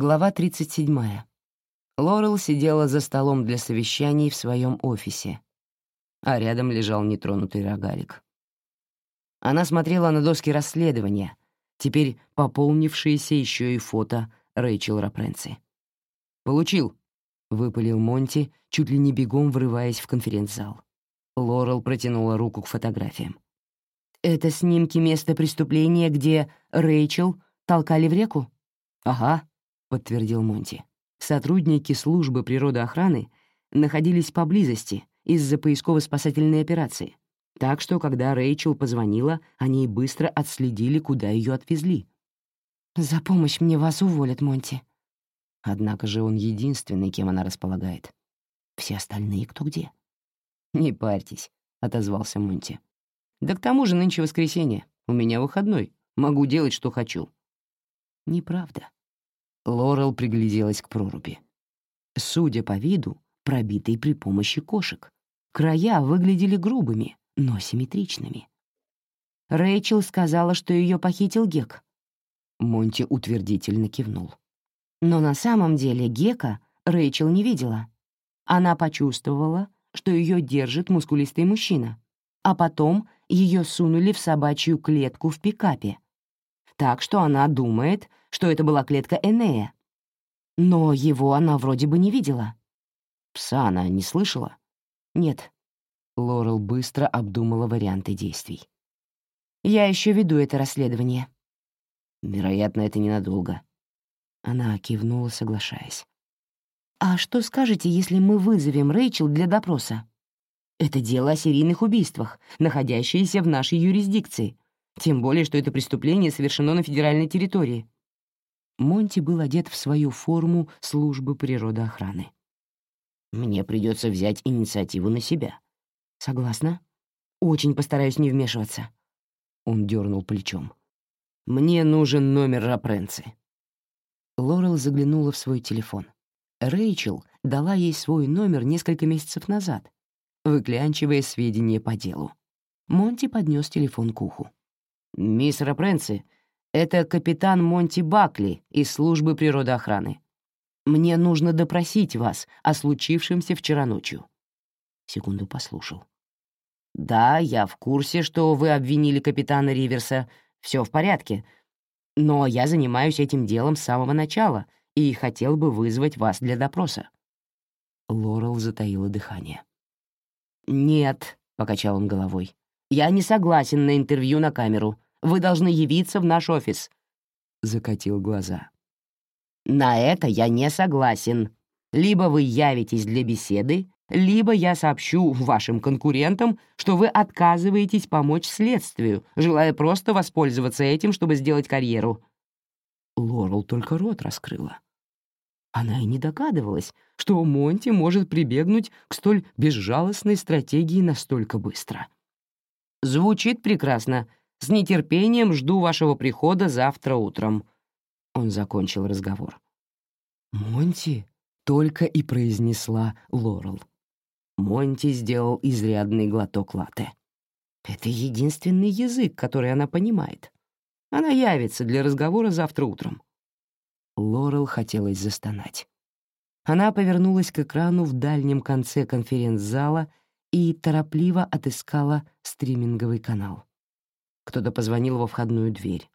Глава 37. Лорел сидела за столом для совещаний в своем офисе, а рядом лежал нетронутый рогалик. Она смотрела на доски расследования, теперь пополнившиеся еще и фото Рэйчел Рапренци. «Получил», — выпалил Монти, чуть ли не бегом врываясь в конференц-зал. Лорел протянула руку к фотографиям. «Это снимки места преступления, где Рэйчел толкали в реку?» «Ага», — подтвердил Монти. Сотрудники службы природоохраны находились поблизости из-за поисково-спасательной операции, так что, когда Рэйчел позвонила, они быстро отследили, куда ее отвезли. «За помощь мне вас уволят, Монти». Однако же он единственный, кем она располагает. Все остальные кто где. «Не парьтесь», — отозвался Монти. «Да к тому же нынче воскресенье. У меня выходной. Могу делать, что хочу». Неправда. Лорел пригляделась к проруби. Судя по виду, пробитой при помощи кошек. Края выглядели грубыми, но симметричными. Рэйчел сказала, что ее похитил Гек. Монти утвердительно кивнул. Но на самом деле Гека Рэйчел не видела. Она почувствовала, что ее держит мускулистый мужчина, а потом ее сунули в собачью клетку в пикапе. Так что она думает, что это была клетка Энея. Но его она вроде бы не видела. Пса она не слышала? Нет. Лорел быстро обдумала варианты действий. «Я еще веду это расследование». «Вероятно, это ненадолго». Она кивнула, соглашаясь. «А что скажете, если мы вызовем Рэйчел для допроса? Это дело о серийных убийствах, находящееся в нашей юрисдикции, тем более, что это преступление совершено на федеральной территории». Монти был одет в свою форму службы природоохраны. «Мне придется взять инициативу на себя». «Согласна. Очень постараюсь не вмешиваться». Он дернул плечом. «Мне нужен номер Рапренци». Лорел заглянула в свой телефон. Рэйчел дала ей свой номер несколько месяцев назад, выклянчивая сведения по делу. Монти поднес телефон к уху. «Мисс Рапренци, это капитан Монти Бакли из службы природоохраны. Мне нужно допросить вас о случившемся вчера ночью». Секунду послушал. «Да, я в курсе, что вы обвинили капитана Риверса. Все в порядке. Но я занимаюсь этим делом с самого начала — и хотел бы вызвать вас для допроса». Лорел затаила дыхание. «Нет», — покачал он головой, — «я не согласен на интервью на камеру. Вы должны явиться в наш офис». Закатил глаза. «На это я не согласен. Либо вы явитесь для беседы, либо я сообщу вашим конкурентам, что вы отказываетесь помочь следствию, желая просто воспользоваться этим, чтобы сделать карьеру». Лорел только рот раскрыла. Она и не догадывалась, что Монти может прибегнуть к столь безжалостной стратегии настолько быстро. «Звучит прекрасно. С нетерпением жду вашего прихода завтра утром». Он закончил разговор. «Монти?» — только и произнесла Лорел. Монти сделал изрядный глоток латте. Это единственный язык, который она понимает. Она явится для разговора завтра утром. Лорел хотелось застонать. Она повернулась к экрану в дальнем конце конференц-зала и торопливо отыскала стриминговый канал. Кто-то позвонил во входную дверь.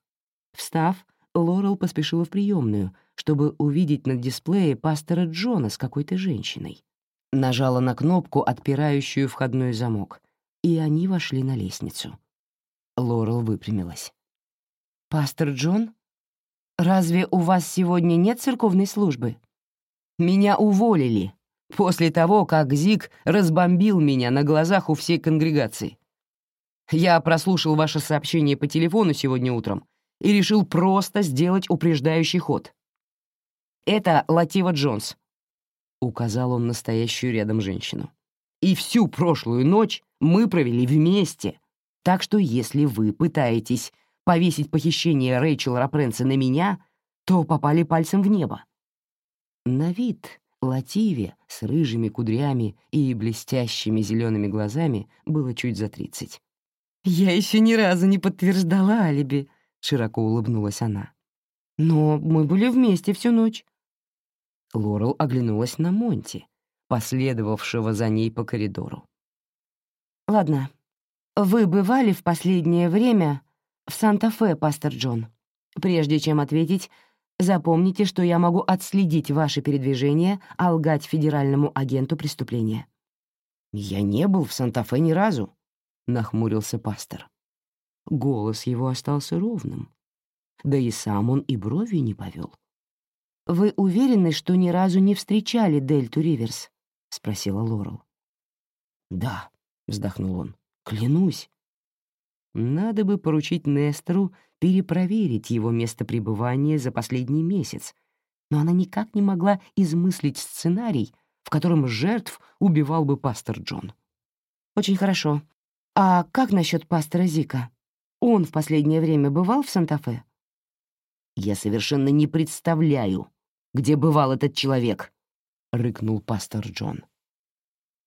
Встав, Лорел поспешила в приемную, чтобы увидеть на дисплее пастора Джона с какой-то женщиной. Нажала на кнопку, отпирающую входной замок, и они вошли на лестницу. Лорел выпрямилась. «Пастор Джон?» «Разве у вас сегодня нет церковной службы?» «Меня уволили после того, как Зик разбомбил меня на глазах у всей конгрегации. Я прослушал ваше сообщение по телефону сегодня утром и решил просто сделать упреждающий ход. Это Латива Джонс», — указал он настоящую рядом женщину. «И всю прошлую ночь мы провели вместе, так что если вы пытаетесь повесить похищение Рэйчел Рапренса на меня, то попали пальцем в небо. На вид Лативе с рыжими кудрями и блестящими зелеными глазами было чуть за тридцать. «Я еще ни разу не подтверждала алиби», — широко улыбнулась она. «Но мы были вместе всю ночь. Лорел оглянулась на Монти, последовавшего за ней по коридору. «Ладно, вы бывали в последнее время в Санта-Фе, пастор Джон. Прежде чем ответить, запомните, что я могу отследить ваши передвижения, а лгать федеральному агенту преступления». «Я не был в Санта-Фе ни разу», — нахмурился пастор. Голос его остался ровным. Да и сам он и бровью не повел. «Вы уверены, что ни разу не встречали Дельту Риверс?» — спросила Лорел. «Да», — вздохнул он, — «клянусь». Надо бы поручить Нестору перепроверить его место пребывания за последний месяц, но она никак не могла измыслить сценарий, в котором жертв убивал бы пастор Джон. «Очень хорошо. А как насчет пастора Зика? Он в последнее время бывал в Санта-Фе?» «Я совершенно не представляю, где бывал этот человек», — рыкнул пастор Джон.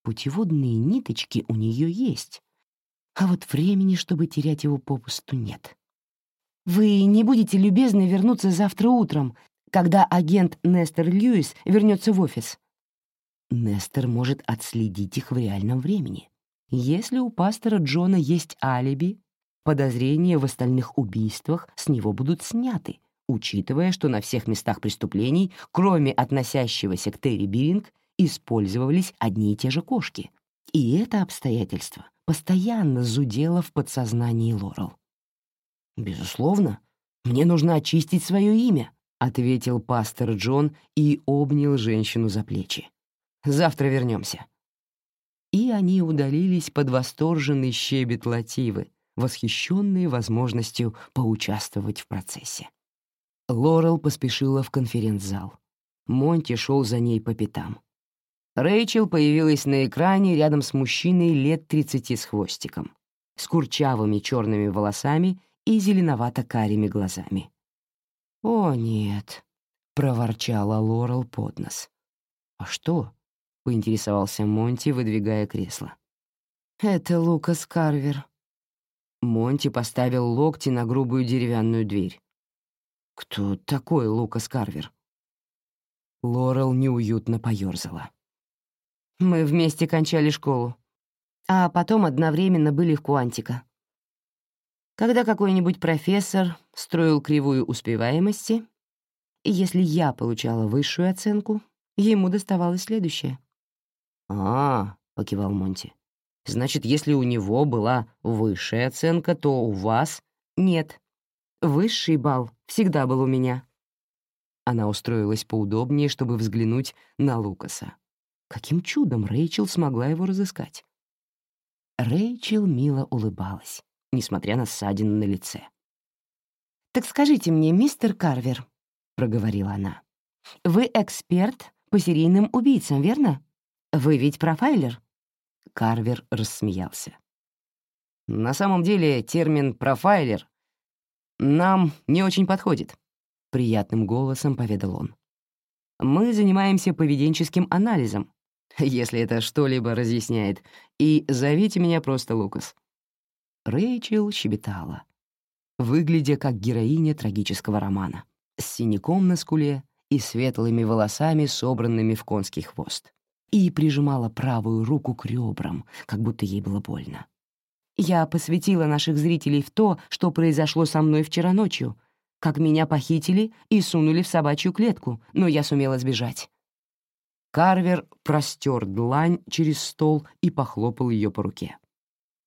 Путеводные ниточки у нее есть, а вот времени, чтобы терять его попусту, нет. «Вы не будете любезны вернуться завтра утром, когда агент Нестер Льюис вернется в офис?» Нестер может отследить их в реальном времени. Если у пастора Джона есть алиби, подозрения в остальных убийствах с него будут сняты, учитывая, что на всех местах преступлений, кроме относящегося к Терри Биринг, использовались одни и те же кошки. И это обстоятельство постоянно зудело в подсознании Лорел. «Безусловно, мне нужно очистить свое имя», — ответил пастор Джон и обнял женщину за плечи. «Завтра вернемся». И они удалились под восторженный щебет Лативы, восхищенные возможностью поучаствовать в процессе. Лорел поспешила в конференц-зал. Монти шел за ней по пятам. Рэйчел появилась на экране рядом с мужчиной лет 30 с хвостиком, с курчавыми черными волосами и зеленовато-карими глазами. «О, нет», — проворчала Лорел под нос. «А что?» — поинтересовался Монти, выдвигая кресло. «Это Лукас Карвер». Монти поставил локти на грубую деревянную дверь. «Кто такой Лукас Карвер?» Лорел неуютно поёрзала. «Мы вместе кончали школу, а потом одновременно были в Куантико. Когда какой-нибудь профессор строил кривую успеваемости, если я получала высшую оценку, ему доставалось следующее». «А, — покивал Монти, — значит, если у него была высшая оценка, то у вас...» «Нет, Высший бал всегда был у меня». Она устроилась поудобнее, чтобы взглянуть на Лукаса. Каким чудом Рэйчел смогла его разыскать? Рэйчел мило улыбалась, несмотря на ссадины на лице. «Так скажите мне, мистер Карвер», — проговорила она, — «вы эксперт по серийным убийцам, верно? Вы ведь профайлер?» Карвер рассмеялся. «На самом деле термин «профайлер» нам не очень подходит», — приятным голосом поведал он. «Мы занимаемся поведенческим анализом, если это что-либо разъясняет, и зовите меня просто Лукас». Рэйчел щебетала, выглядя как героиня трагического романа, с синяком на скуле и светлыми волосами, собранными в конский хвост, и прижимала правую руку к ребрам, как будто ей было больно. Я посвятила наших зрителей в то, что произошло со мной вчера ночью, как меня похитили и сунули в собачью клетку, но я сумела сбежать. Карвер простер длань через стол и похлопал ее по руке.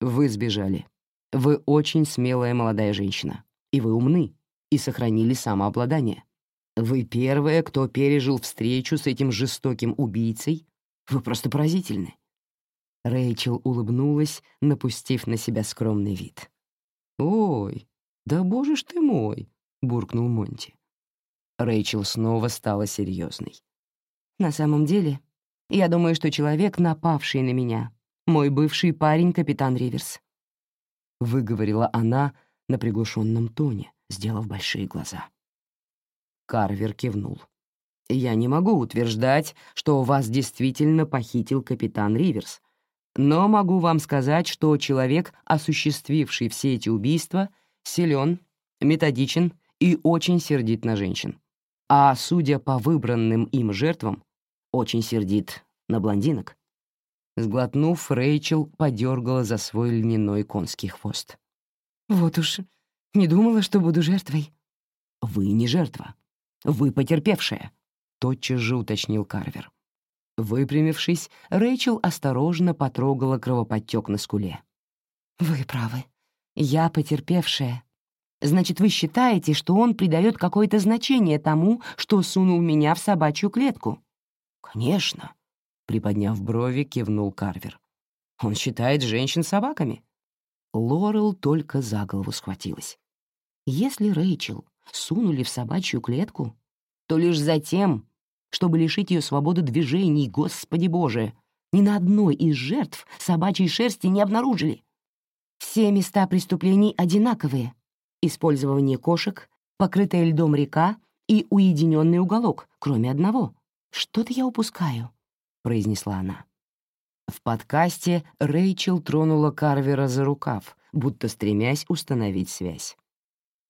«Вы сбежали. Вы очень смелая молодая женщина. И вы умны, и сохранили самообладание. Вы первая, кто пережил встречу с этим жестоким убийцей. Вы просто поразительны. Рэйчел улыбнулась, напустив на себя скромный вид. «Ой, да боже ж ты мой!» — буркнул Монти. Рэйчел снова стала серьезной. «На самом деле, я думаю, что человек, напавший на меня, мой бывший парень, капитан Риверс», — выговорила она на приглушенном тоне, сделав большие глаза. Карвер кивнул. «Я не могу утверждать, что вас действительно похитил капитан Риверс, но могу вам сказать, что человек, осуществивший все эти убийства, силен, методичен и очень сердит на женщин. а, судя по выбранным им жертвам, очень сердит на блондинок. Сглотнув, Рэйчел подергала за свой льняной конский хвост. «Вот уж, не думала, что буду жертвой». «Вы не жертва. Вы потерпевшая», — тотчас же уточнил Карвер. Выпрямившись, Рэйчел осторожно потрогала кровоподтек на скуле. «Вы правы. Я потерпевшая. Значит, вы считаете, что он придает какое-то значение тому, что сунул меня в собачью клетку?» «Конечно», — приподняв брови, кивнул Карвер. «Он считает женщин собаками». Лорел только за голову схватилась. Если Рэйчел сунули в собачью клетку, то лишь затем, чтобы лишить ее свободы движений, Господи Боже, ни на одной из жертв собачьей шерсти не обнаружили. Все места преступлений одинаковые. Использование кошек, покрытая льдом река и уединенный уголок, кроме одного. Что-то я упускаю, — произнесла она. В подкасте Рэйчел тронула Карвера за рукав, будто стремясь установить связь.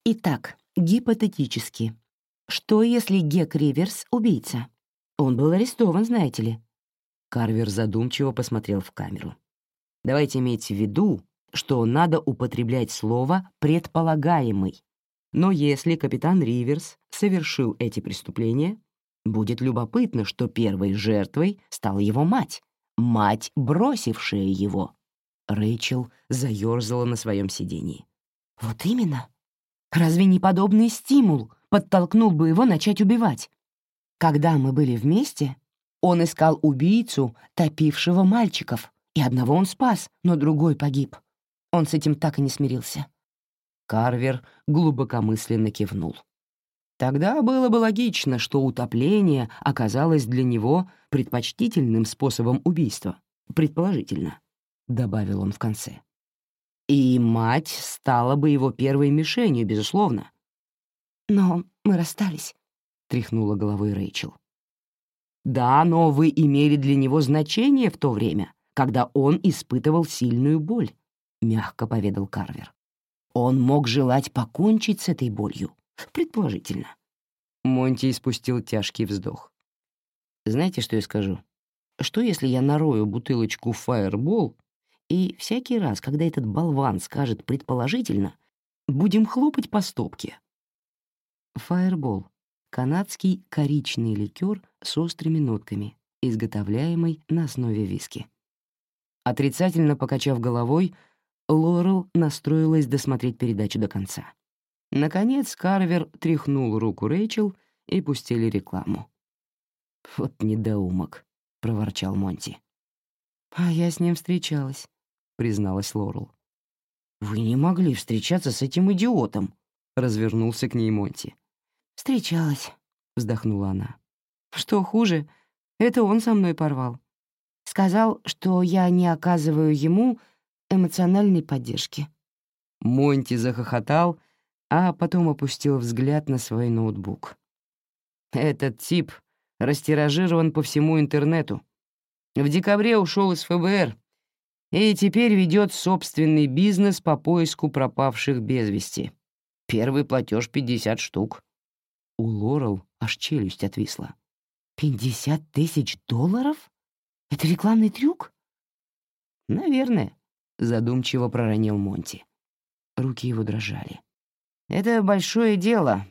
Итак, гипотетически, что если Гек Риверс — убийца? Он был арестован, знаете ли. Карвер задумчиво посмотрел в камеру. Давайте иметь в виду, что надо употреблять слово «предполагаемый». Но если капитан Риверс совершил эти преступления, будет любопытно, что первой жертвой стала его мать, мать, бросившая его. Рэйчел заёрзала на своем сидении. «Вот именно. Разве не подобный стимул подтолкнул бы его начать убивать? Когда мы были вместе, он искал убийцу, топившего мальчиков, и одного он спас, но другой погиб. Он с этим так и не смирился». Карвер глубокомысленно кивнул. Тогда было бы логично, что утопление оказалось для него предпочтительным способом убийства, предположительно, — добавил он в конце. И мать стала бы его первой мишенью, безусловно. «Но мы расстались», — тряхнула головой Рэйчел. «Да, но вы имели для него значение в то время, когда он испытывал сильную боль. — мягко поведал Карвер. «Он мог желать покончить с этой болью, предположительно». Монти испустил тяжкий вздох. «Знаете, что я скажу? Что, если я нарою бутылочку «Фаербол» и всякий раз, когда этот болван скажет «предположительно», будем хлопать по стопке?» «Фаербол» — канадский коричный ликер с острыми нотками, изготовляемый на основе виски. Отрицательно покачав головой, Лорел настроилась досмотреть передачу до конца. Наконец Карвер тряхнул руку Рэйчел и пустили рекламу. «Вот недоумок», — проворчал Монти. «А я с ним встречалась», — призналась Лорел. «Вы не могли встречаться с этим идиотом», — развернулся к ней Монти. «Встречалась», — вздохнула она. «Что хуже, это он со мной порвал. Сказал, что я не оказываю ему эмоциональной поддержки. Монти захохотал, а потом опустил взгляд на свой ноутбук. Этот тип растиражирован по всему интернету. В декабре ушел из ФБР и теперь ведет собственный бизнес по поиску пропавших без вести. Первый платеж 50 штук. У Лорел аж челюсть отвисла. «Пятьдесят тысяч долларов? Это рекламный трюк?» «Наверное», задумчиво проронил Монти. Руки его дрожали. «Это большое дело,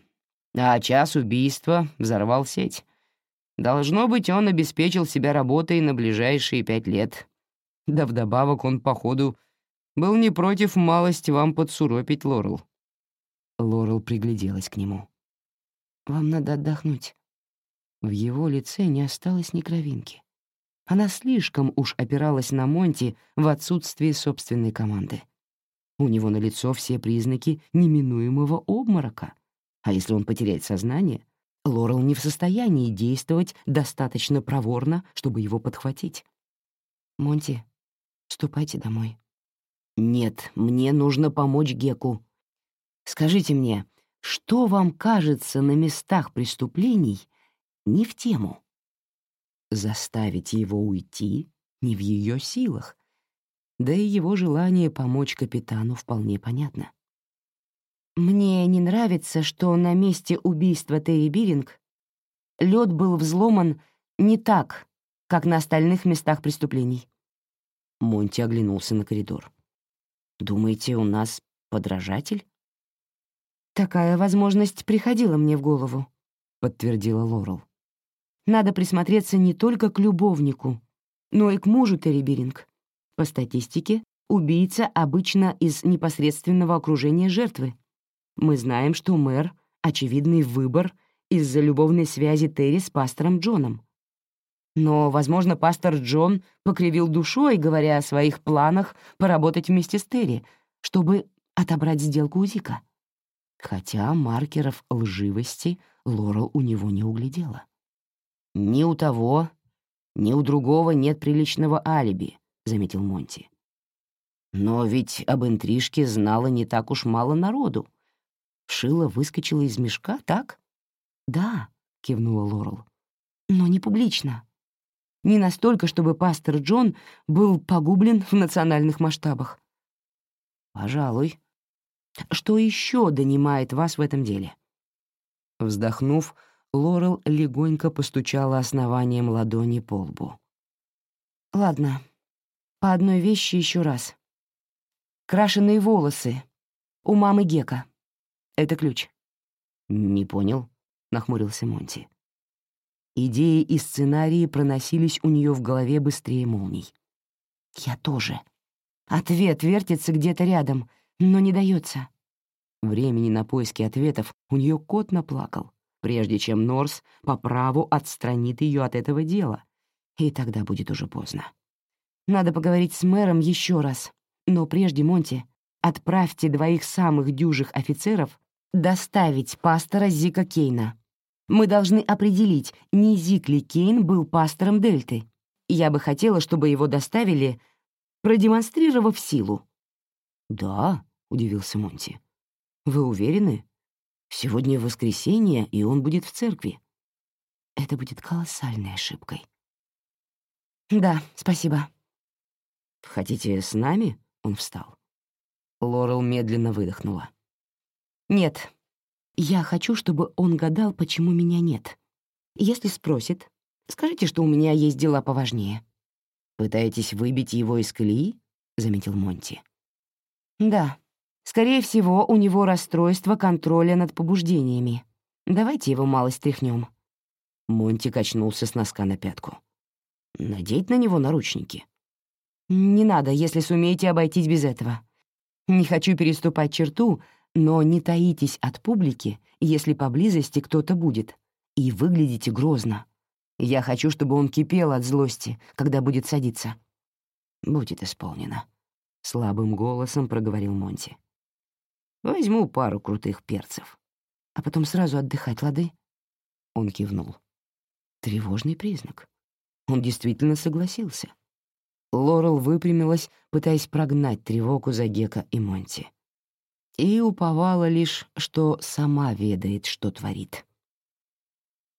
а час убийства взорвал сеть. Должно быть, он обеспечил себя работой на ближайшие пять лет. Да вдобавок он, походу, был не против малость вам подсуропить, Лорел». Лорел пригляделась к нему. «Вам надо отдохнуть». В его лице не осталось ни кровинки. Она слишком уж опиралась на Монти в отсутствии собственной команды. У него на лицо все признаки неминуемого обморока. А если он потеряет сознание, Лорел не в состоянии действовать достаточно проворно, чтобы его подхватить. «Монти, ступайте домой». «Нет, мне нужно помочь Геку. Скажите мне, что вам кажется на местах преступлений не в тему?» Заставить его уйти не в ее силах. Да и его желание помочь капитану вполне понятно. «Мне не нравится, что на месте убийства Терри Биринг лед был взломан не так, как на остальных местах преступлений. Монти оглянулся на коридор. «Думаете, у нас подражатель?» «Такая возможность приходила мне в голову», — подтвердила Лорел. «Надо присмотреться не только к любовнику, но и к мужу Терри Биринг. По статистике, убийца обычно из непосредственного окружения жертвы. Мы знаем, что мэр — очевидный выбор из-за любовной связи Терри с пастором Джоном. Но, возможно, пастор Джон покривил душой, говоря о своих планах поработать вместе с Терри, чтобы отобрать сделку у Зика. Хотя маркеров лживости Лорел у него не углядела. «Ни у того, ни у другого нет приличного алиби», — заметил Монти. «Но ведь об интрижке знало не так уж мало народу. Шила выскочила из мешка, так?» «Да», — кивнула Лорел, — «но не публично. Не настолько, чтобы пастор Джон был погублен в национальных масштабах». «Пожалуй», что еще донимает вас в этом деле?» Вздохнув, Лорел легонько постучала основанием ладони по лбу. «Ладно, по одной вещи еще раз. Крашеные волосы. У мамы Гека. Это ключ». «Не понял», — нахмурился Монти. Идеи и сценарии проносились у нее в голове быстрее молний. «Я тоже. Ответ вертится где-то рядом, но не дается. Времени на поиски ответов у нее кот наплакал, прежде чем Норс по праву отстранит ее от этого дела, и тогда будет уже поздно. Надо поговорить с мэром еще раз, но прежде, Монти, отправьте двоих самых дюжих офицеров доставить пастора Зика Кейна. Мы должны определить, не Зик ли Кейн был пастором Дельты. Я бы хотела, чтобы его доставили, продемонстрировав силу. «Да», — удивился Монти. «Вы уверены? Сегодня воскресенье, и он будет в церкви». Это будет колоссальной ошибкой. «Да, спасибо». «Хотите с нами?» — он встал. Лорел медленно выдохнула. «Нет, я хочу, чтобы он гадал, почему меня нет. Если спросит, скажите, что у меня есть дела поважнее». «Пытаетесь выбить его из колеи?» — заметил Монти. «Да, Скорее всего, у него расстройство контроля над побуждениями. Давайте его мало стряхнем. Монти качнулся с носка на пятку. «Надеть на него наручники?» «Не надо, если сумеете обойтись без этого. Не хочу переступать черту, но не таитесь от публики, если поблизости кто-то будет, и выглядите грозно. Я хочу, чтобы он кипел от злости, когда будет садиться». «Будет исполнено», — слабым голосом проговорил Монти. Возьму пару крутых перцев. А потом сразу отдыхать, лады?» Он кивнул. Тревожный признак. Он действительно согласился. Лорел выпрямилась, пытаясь прогнать тревогу за Гека и Монти. И уповала лишь, что сама ведает, что творит.